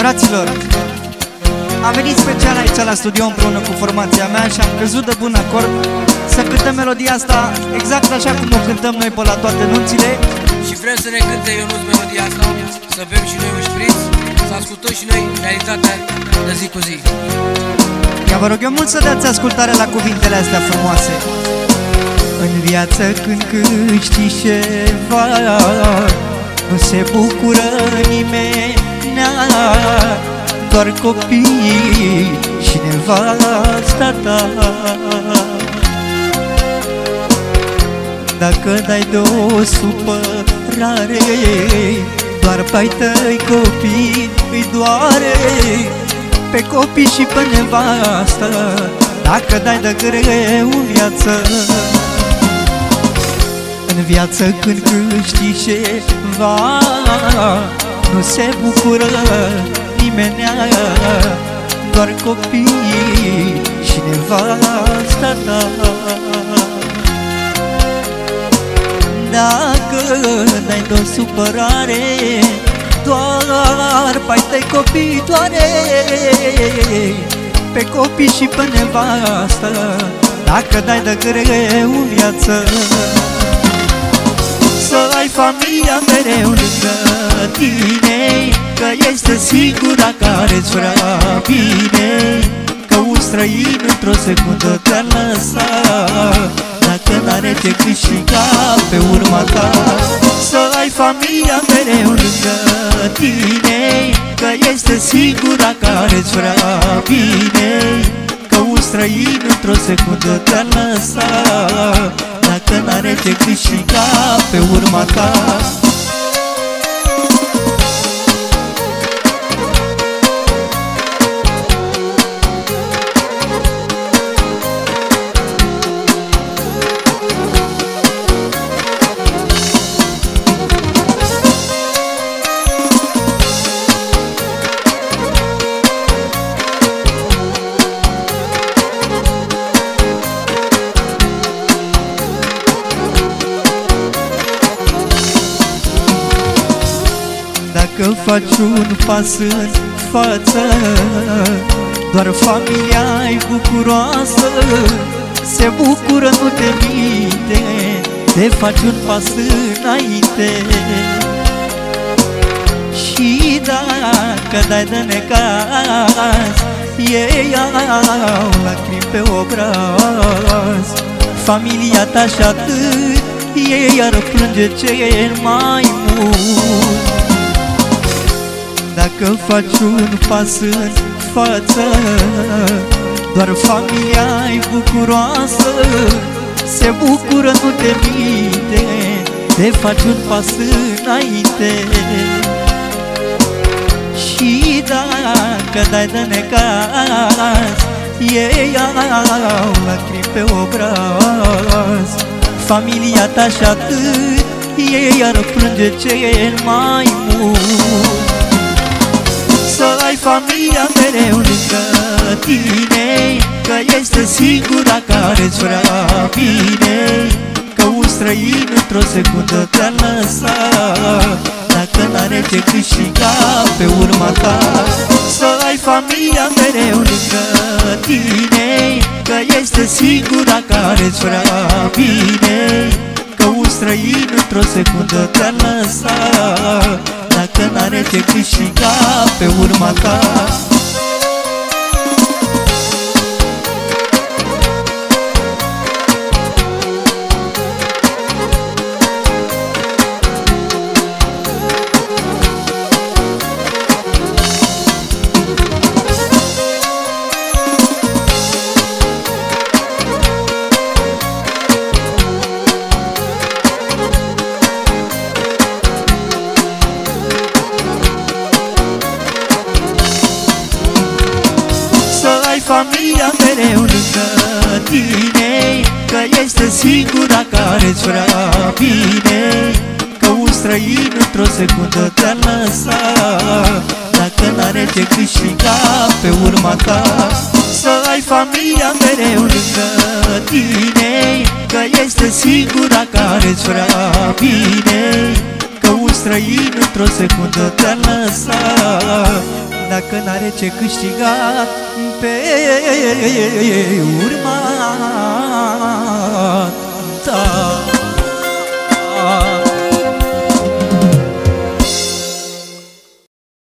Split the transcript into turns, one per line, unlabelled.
Fraților, am venit special aici la studio împreună cu formația mea și am crezut de bun acord să cântăm melodia asta exact așa cum o cântăm noi pe la toate nunțile.
Și vrem să ne cânte Ionuț melodia asta Să bem și noi un șpriț Să ascultăm și noi realitatea de zi cu zi.
Ia vă rog eu mult să dați ascultare la cuvintele astea frumoase. În viață când câști ceva Nu se bucură nimeni Doar copii și nevasta ta. Dacă dai de o supărare Doar pe tăi copii îi doare. Pe copii și pe nevastă Dacă dai de greu în viață. În viață când câștigi ceva Nu se bucură nimeni Doar copii și nevasta ta. Dacă dai de o supărare Doar pai tăi copii doare. Pe copii și pe nevastă Dacă dai de greu în viață. Să ai familia mereu lângă tine Că este singura care-ți vrea bine. Că un străin într-o secundă te-ar lăsa Dacă n-are ce câștiga pe urma ta Să ai familia mereu lângă tine. Că este singura care-ți vrea bine. Că un străin într-o secundă te-ar lăsa Dacă n-are ce câștiga pe urma ta Dacă faci un pas în față Doar familia e bucuroasă. Se bucură, nu te minte Te faci un pas înainte. Și dacă dai de necaz Ei au lacrimi pe obraz. Familia ta și atât Ei ar plânge cel mai mult dacă faci un pas în față Doar familia e bucuroasă. Se bucură, nu te minte Te faci un pas înainte. Și dacă dai de necaz Ei au lacrimi pe obraz. Familia ta și atât Ei ar plânge cel mai mult să ai familia mereu lângă tine Că este singura care-ți vrea bine. Că un străin într-o secundă te-ar lăsa Dacă n-are ce câștiga pe urma ta. Să ai familia mereu lângă tine Că este singura care-ți vrea bine. Că un străin într-o secundă te-ar lăsa dacă n-are ce câștiga pe urma ta familia mereu lângă tine Că este singura care-ți vrea bine Că un străin într-o secundă te-ar lăsa Dacă n-are ce câștiga pe urma ta Să ai familia mereu lângă tine Că este singura care-ți vrea bine Că un străin într-o secundă te-ar lăsa Dacă n-are ce câștigat pe urma